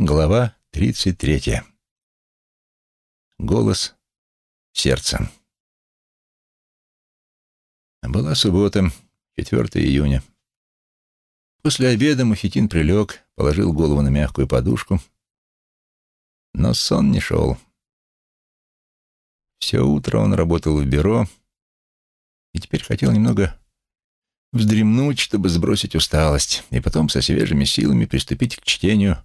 Глава 33. Голос сердца. Была суббота, 4 июня. После обеда Мухитин прилег, положил голову на мягкую подушку, но сон не шел. Все утро он работал в бюро и теперь хотел немного вздремнуть, чтобы сбросить усталость, и потом со свежими силами приступить к чтению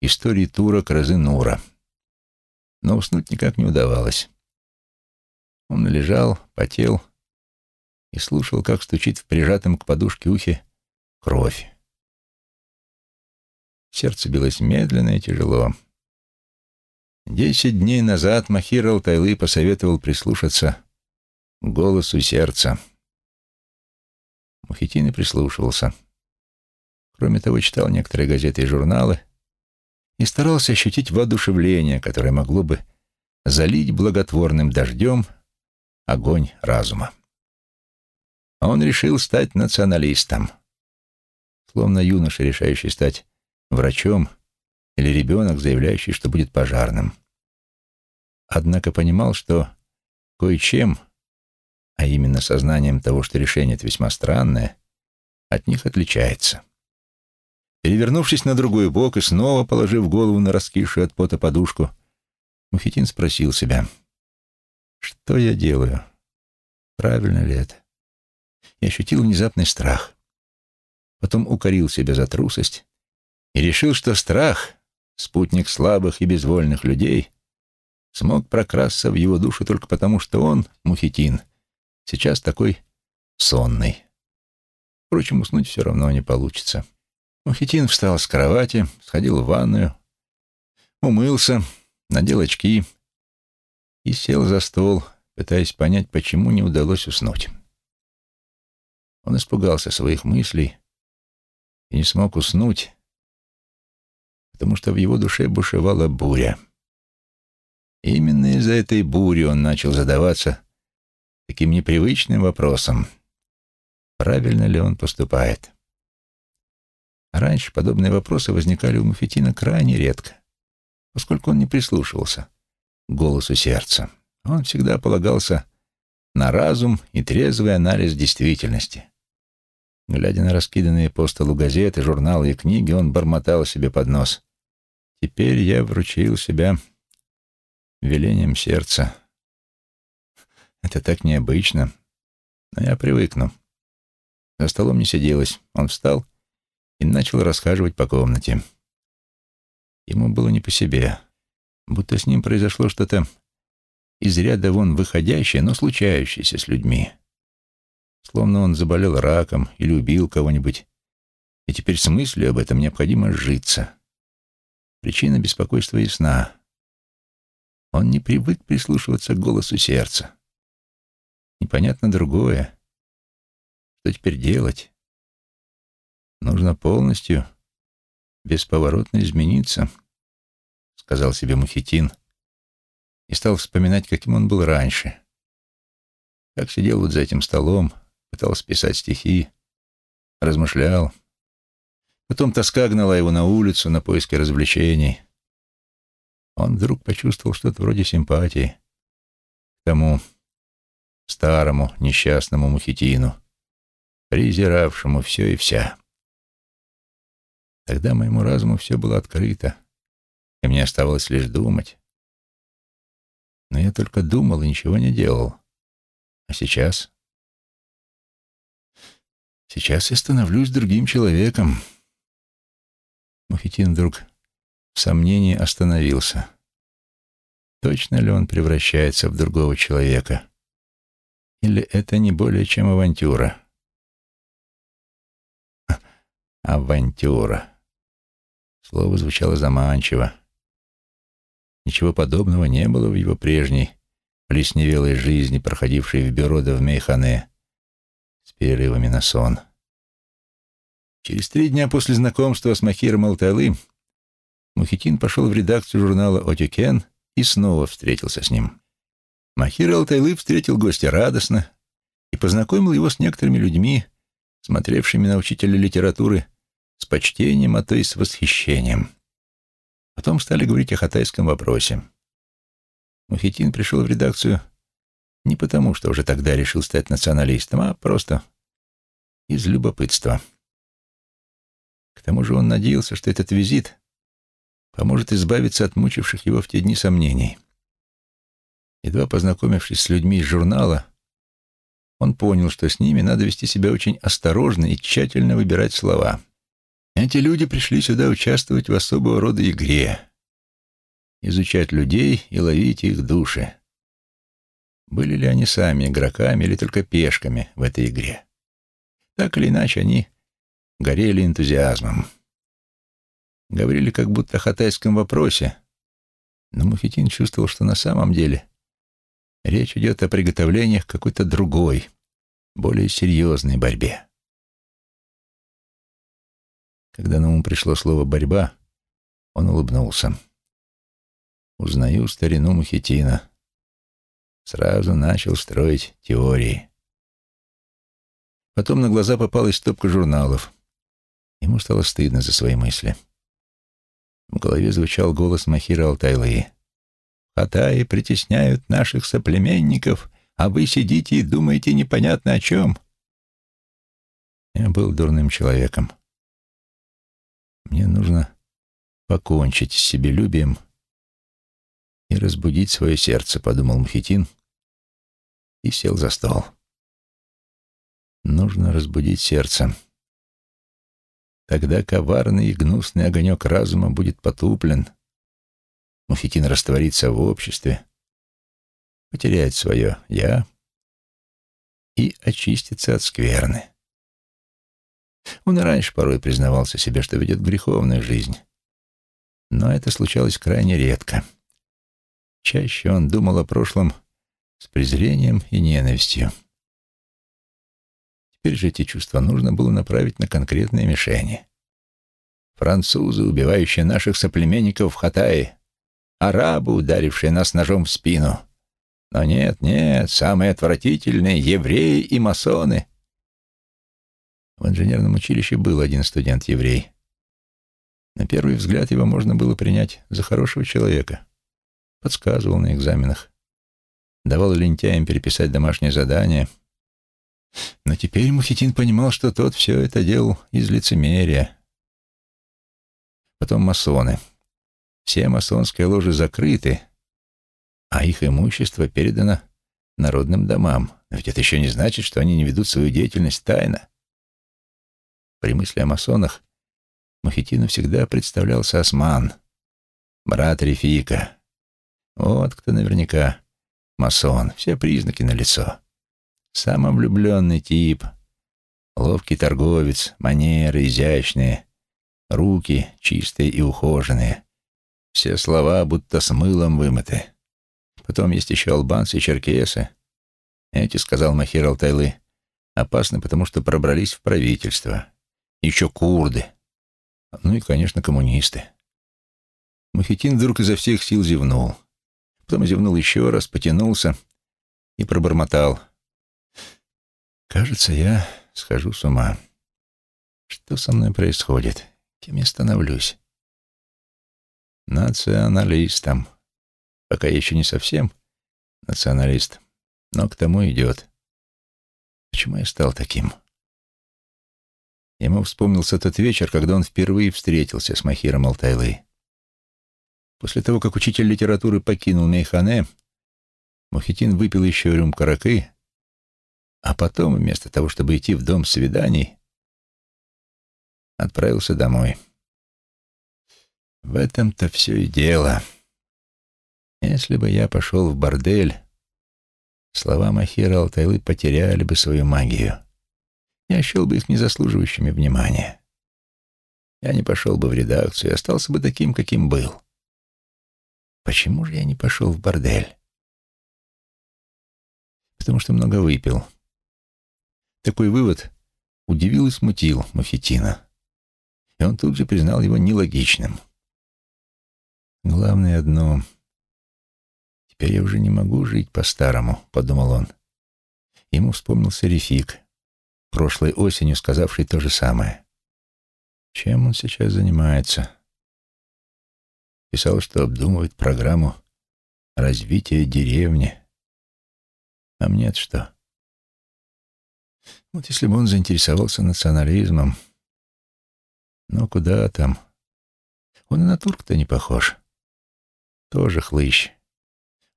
истории Тура Кразы Нура. Но уснуть никак не удавалось. Он лежал, потел и слушал, как стучит в прижатом к подушке ухе кровь. Сердце билось медленно и тяжело. Десять дней назад Махир Алтайлы посоветовал прислушаться к голосу сердца. Мухитин и прислушивался. Кроме того, читал некоторые газеты и журналы, и старался ощутить воодушевление, которое могло бы залить благотворным дождем огонь разума. Он решил стать националистом, словно юноша, решающий стать врачом, или ребенок, заявляющий, что будет пожарным. Однако понимал, что кое-чем, а именно сознанием того, что решение это весьма странное, от них отличается. Перевернувшись на другой бок и снова положив голову на раскисшую от пота подушку, Мухитин спросил себя, «Что я делаю? Правильно ли это?» И ощутил внезапный страх. Потом укорил себя за трусость и решил, что страх, спутник слабых и безвольных людей, смог прокрасться в его душу только потому, что он, Мухитин, сейчас такой сонный. Впрочем, уснуть все равно не получится. Мухитин встал с кровати, сходил в ванную, умылся, надел очки и сел за стол, пытаясь понять, почему не удалось уснуть. Он испугался своих мыслей и не смог уснуть, потому что в его душе бушевала буря. И именно из-за этой бури он начал задаваться таким непривычным вопросом, правильно ли он поступает. Раньше подобные вопросы возникали у Муфетина крайне редко, поскольку он не прислушивался к голосу сердца. Он всегда полагался на разум и трезвый анализ действительности. Глядя на раскиданные по столу газеты, журналы и книги, он бормотал себе под нос. «Теперь я вручил себя велением сердца. Это так необычно, но я привыкну». За столом не сиделось. Он встал и начал расхаживать по комнате. Ему было не по себе, будто с ним произошло что-то из ряда вон выходящее, но случающееся с людьми. Словно он заболел раком или убил кого-нибудь, и теперь с мыслью об этом необходимо сжиться. Причина беспокойства ясна. Он не привык прислушиваться к голосу сердца. Непонятно другое. Что теперь делать? Нужно полностью, бесповоротно измениться, сказал себе Мухитин и стал вспоминать, каким он был раньше. Как сидел вот за этим столом, пытался писать стихи, размышлял. Потом тоска гнала его на улицу на поиски развлечений. Он вдруг почувствовал что-то вроде симпатии к тому старому несчастному Мухитину, презиравшему все и вся. Тогда моему разуму все было открыто, и мне оставалось лишь думать. Но я только думал и ничего не делал. А сейчас? Сейчас я становлюсь другим человеком. Мухитин вдруг в сомнении остановился. Точно ли он превращается в другого человека? Или это не более чем авантюра? Авантюра. Слово звучало заманчиво. Ничего подобного не было в его прежней плесневелой жизни, проходившей в бюро да в Мейхане, с перерывами на сон. Через три дня после знакомства с Махиром Алтайлы Мухитин пошел в редакцию журнала «Отюкен» и снова встретился с ним. Махир Алтайлы встретил гостя радостно и познакомил его с некоторыми людьми, смотревшими на учителя литературы с почтением, а то и с восхищением. Потом стали говорить о хатайском вопросе. Мухитин пришел в редакцию не потому, что уже тогда решил стать националистом, а просто из любопытства. К тому же он надеялся, что этот визит поможет избавиться от мучивших его в те дни сомнений. Едва познакомившись с людьми из журнала, он понял, что с ними надо вести себя очень осторожно и тщательно выбирать слова. Эти люди пришли сюда участвовать в особого рода игре, изучать людей и ловить их души. Были ли они сами игроками или только пешками в этой игре? Так или иначе, они горели энтузиазмом. Говорили как будто о хатайском вопросе, но Мухитин чувствовал, что на самом деле речь идет о приготовлениях какой-то другой, более серьезной борьбе. Когда на ум пришло слово «борьба», он улыбнулся. «Узнаю старину Мухитина». Сразу начал строить теории. Потом на глаза попалась стопка журналов. Ему стало стыдно за свои мысли. В голове звучал голос Махира Алтайлы. «Хатаи притесняют наших соплеменников, а вы сидите и думаете непонятно о чем». Я был дурным человеком. Мне нужно покончить с себелюбием и разбудить свое сердце, подумал Мхитин и сел за стол. Нужно разбудить сердце. Тогда коварный и гнусный огонек разума будет потуплен. Мухитин растворится в обществе, потеряет свое «я» и очистится от скверны. Он и раньше порой признавался себе, что ведет греховную жизнь. Но это случалось крайне редко. Чаще он думал о прошлом с презрением и ненавистью. Теперь же эти чувства нужно было направить на конкретные мишени. Французы, убивающие наших соплеменников в Хатае, арабы, ударившие нас ножом в спину. Но нет, нет, самые отвратительные — евреи и масоны. В инженерном училище был один студент-еврей. На первый взгляд его можно было принять за хорошего человека. Подсказывал на экзаменах. Давал лентяям переписать домашнее задание — но теперь Мухитин понимал, что тот все это делал из лицемерия. Потом масоны. Все масонские ложи закрыты, а их имущество передано народным домам. Но ведь это еще не значит, что они не ведут свою деятельность тайно. При мысли о масонах Мухитину всегда представлялся Осман, брат Рефика. Вот кто наверняка масон, все признаки налицо. Самовлюбленный тип. Ловкий торговец, манеры изящные, руки чистые и ухоженные. Все слова будто с мылом вымыты. Потом есть еще албанцы и черкесы. Эти, сказал Махир Алтайлы, опасны, потому что пробрались в правительство. Еще курды. Ну и, конечно, коммунисты. Мухитин вдруг изо всех сил зевнул. Потом зевнул еще раз, потянулся и пробормотал. Кажется, я схожу с ума. Что со мной происходит? Кем я становлюсь? Националистом. Пока я еще не совсем националист, но к тому идет. Почему я стал таким? Ему вспомнился тот вечер, когда он впервые встретился с Махиром Алтайлы. После того, как учитель литературы покинул Мейхане, Мухитин выпил еще рюмку ракы а потом, вместо того, чтобы идти в дом свиданий, отправился домой. В этом-то все и дело. Если бы я пошел в бордель, слова Махира Алтайлы потеряли бы свою магию. Я счел бы их незаслуживающими внимания. Я не пошел бы в редакцию остался бы таким, каким был. Почему же я не пошел в бордель? Потому что много выпил. Такой вывод удивил и смутил Мухитина, и он тут же признал его нелогичным. «Главное одно. Теперь я уже не могу жить по-старому», — подумал он. Ему вспомнился Рефик, прошлой осенью сказавший то же самое. Чем он сейчас занимается? Писал, что обдумывает программу развития деревни. А мне-то что? Вот если бы он заинтересовался национализмом... Ну, куда там? Он и на турк-то не похож. Тоже хлыщ.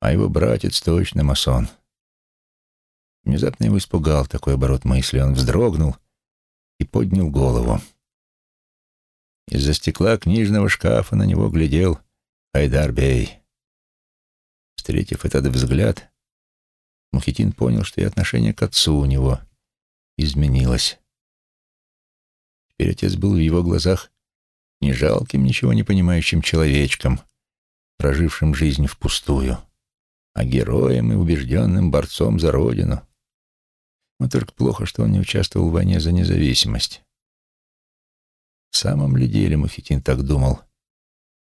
А его братец точно масон. Внезапно его испугал такой оборот мысли. Он вздрогнул и поднял голову. Из-за стекла книжного шкафа на него глядел Хайдар Бей. Встретив этот взгляд, Мухитин понял, что и отношение к отцу у него изменилось. Теперь отец был в его глазах не жалким, ничего не понимающим человечком, прожившим жизнь впустую, а героем и убежденным борцом за родину. Но только плохо, что он не участвовал в войне за независимость. В самом ли деле Мухитин так думал?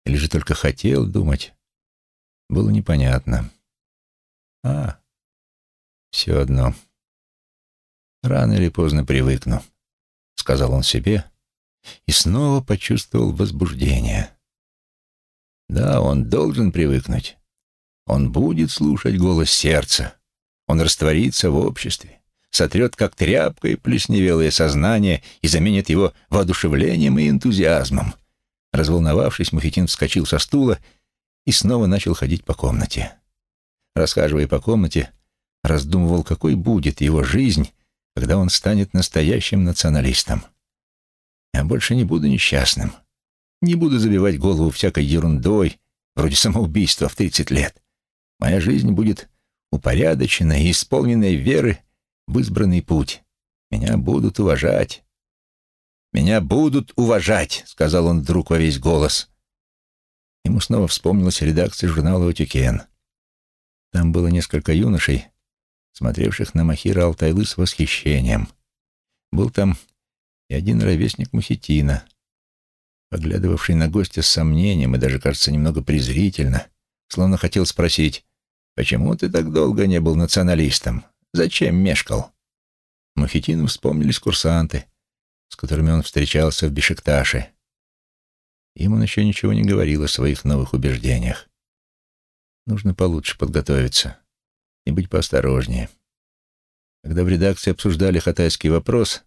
Или же только хотел думать? Было непонятно. А, все одно. Рано или поздно привыкну, сказал он себе и снова почувствовал возбуждение. Да, он должен привыкнуть. Он будет слушать голос сердца. Он растворится в обществе, сотрет как тряпкой плесневелое сознание и заменит его воодушевлением и энтузиазмом. Разволновавшись, Мухитин вскочил со стула и снова начал ходить по комнате. Расхаживая по комнате, раздумывал, какой будет его жизнь, когда он станет настоящим националистом. Я больше не буду несчастным. Не буду забивать голову всякой ерундой, вроде самоубийства в 30 лет. Моя жизнь будет упорядочена и исполненной веры в избранный путь. Меня будут уважать. «Меня будут уважать», — сказал он вдруг во весь голос. Ему снова вспомнилась редакция журнала «Отюкен». Там было несколько юношей, смотревших на Махира Алтайлы с восхищением. Был там и один ровесник Мухитина, поглядывавший на гостя с сомнением и даже, кажется, немного презрительно, словно хотел спросить, «Почему ты так долго не был националистом? Зачем мешкал?» Мухитину вспомнились курсанты, с которыми он встречался в Бешикташе. Им он еще ничего не говорил о своих новых убеждениях. Нужно получше подготовиться и быть поосторожнее. Когда в редакции обсуждали хатайский вопрос,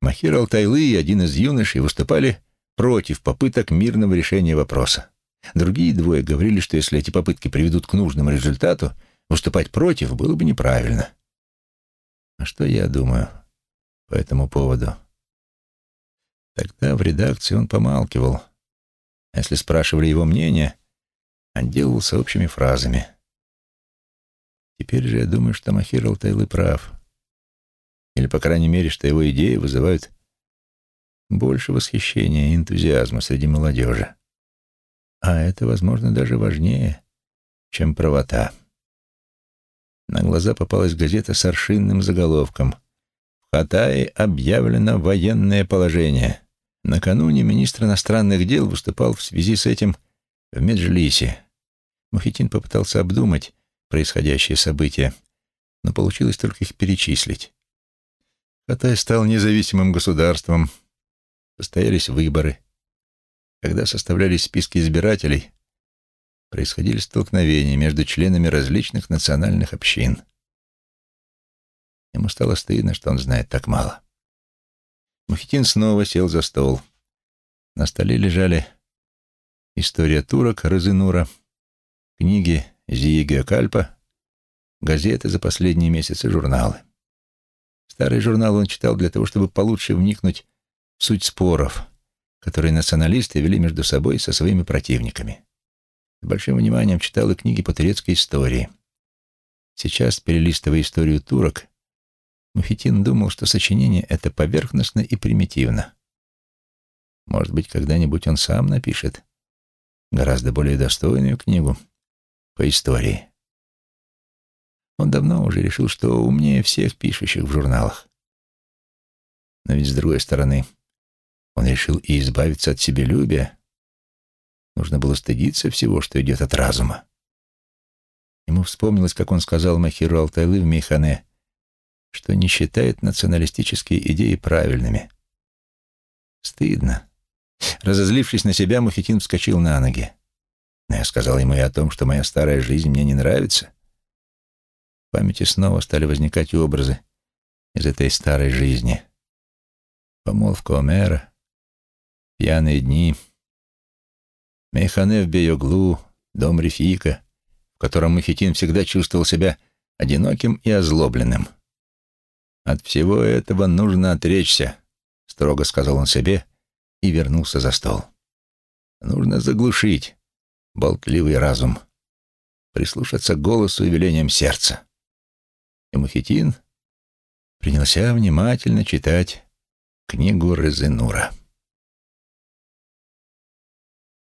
Махир Алтайлы и один из юношей выступали против попыток мирного решения вопроса. Другие двое говорили, что если эти попытки приведут к нужному результату, выступать против было бы неправильно. А что я думаю по этому поводу? Тогда в редакции он помалкивал. А если спрашивали его мнение, отделывался общими фразами. Теперь же я думаю, что Махир Алтайлы прав. Или, по крайней мере, что его идеи вызывают больше восхищения и энтузиазма среди молодежи. А это, возможно, даже важнее, чем правота. На глаза попалась газета с аршинным заголовком «В Хатае объявлено военное положение». Накануне министр иностранных дел выступал в связи с этим в Меджлисе. Мухитин попытался обдумать происходящие события, но получилось только их перечислить. Хатай стал независимым государством, состоялись выборы. Когда составлялись списки избирателей, происходили столкновения между членами различных национальных общин. Ему стало стыдно, что он знает так мало. Мухитин снова сел за стол. На столе лежали «История турок» Розенура, книги Зиига Кальпа, газеты за последние месяцы, журналы. Старый журнал он читал для того, чтобы получше вникнуть в суть споров, которые националисты вели между собой со своими противниками. Большим вниманием читал и книги по турецкой истории. Сейчас, перелистывая историю турок, Мухитин думал, что сочинение это поверхностно и примитивно. Может быть, когда-нибудь он сам напишет гораздо более достойную книгу по истории. Он давно уже решил, что умнее всех пишущих в журналах. Но ведь, с другой стороны, он решил и избавиться от себелюбия. Нужно было стыдиться всего, что идет от разума. Ему вспомнилось, как он сказал Махиру Алтайлы в Мейхане, что не считает националистические идеи правильными. Стыдно. Разозлившись на себя, Мухитин вскочил на ноги. Но я сказал ему и о том, что моя старая жизнь мне не нравится. В памяти снова стали возникать образы из этой старой жизни. Помолвка Омера, пьяные дни, Мейхане в Бейоглу, дом Рефика, в котором Мухитин всегда чувствовал себя одиноким и озлобленным. «От всего этого нужно отречься», — строго сказал он себе и вернулся за стол. «Нужно заглушить болтливый разум, прислушаться к голосу и велениям сердца». И Мухитин принялся внимательно читать книгу Резенура.